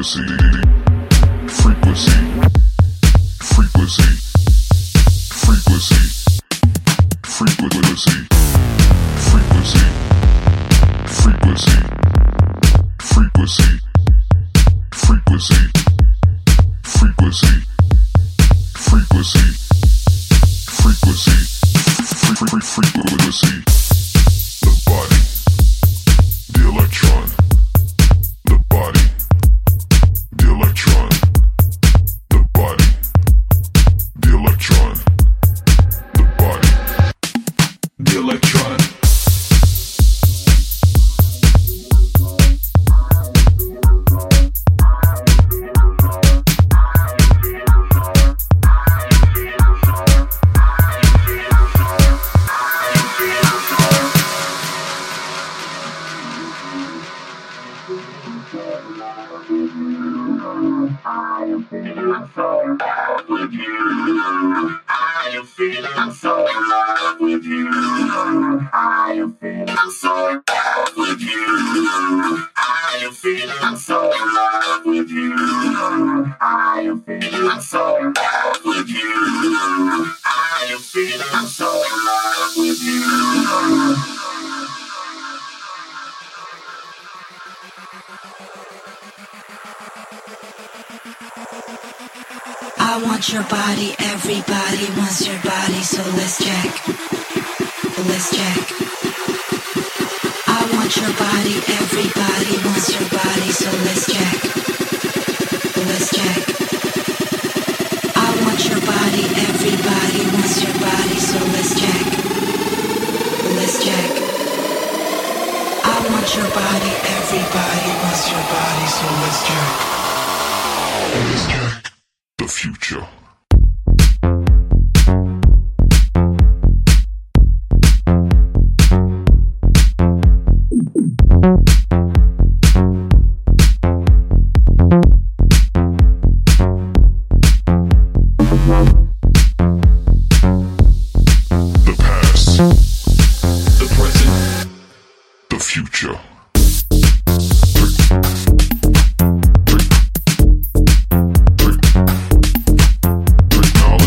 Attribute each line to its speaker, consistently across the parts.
Speaker 1: frequency, frequency, frequency, frequency, frequency, frequency, frequency, frequency, frequency, frequency, frequency, frequency, frequency, the
Speaker 2: with you. I am feeling so in love with you. I am feeling so in love with you. I am feeling so in love with you. I am feeling so in love with you.
Speaker 3: Want your body, everybody wants your body, so let's check. Let's check. I want your body, everybody wants your body, so let's check.
Speaker 1: Future.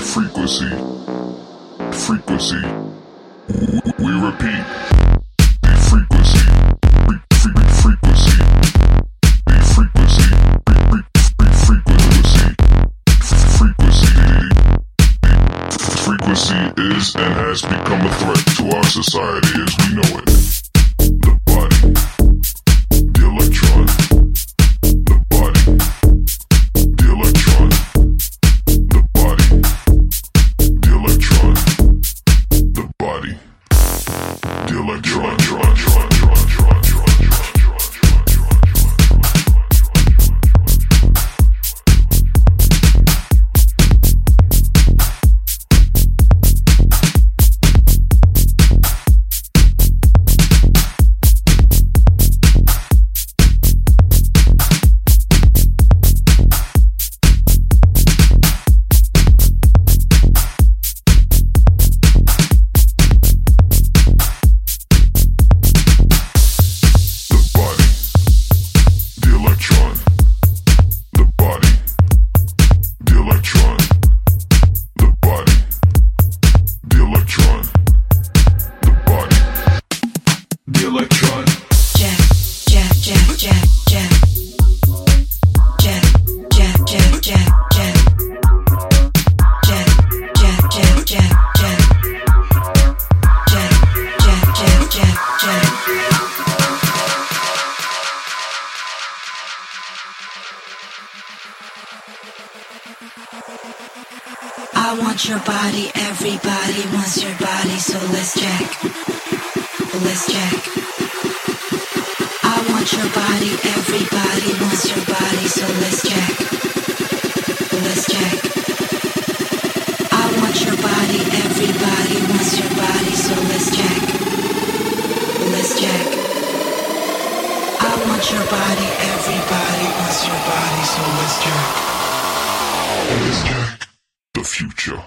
Speaker 1: Frequency. Frequency. We repeat. Frequency is and has become a threat to our society as we know it.
Speaker 3: I want your body, everybody wants your body, so let's jack. Let's jack. I want your body, everybody wants your body, so let's jack. Let's jack. I want your body, everybody wants your body, so let's jack. Let's jack. I want your body, everybody wants your body, so let's jack.
Speaker 1: Let's jack the future.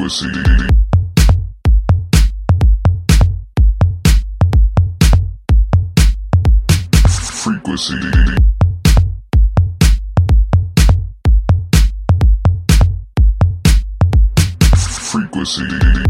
Speaker 1: Frequency. Frequency. Frequency.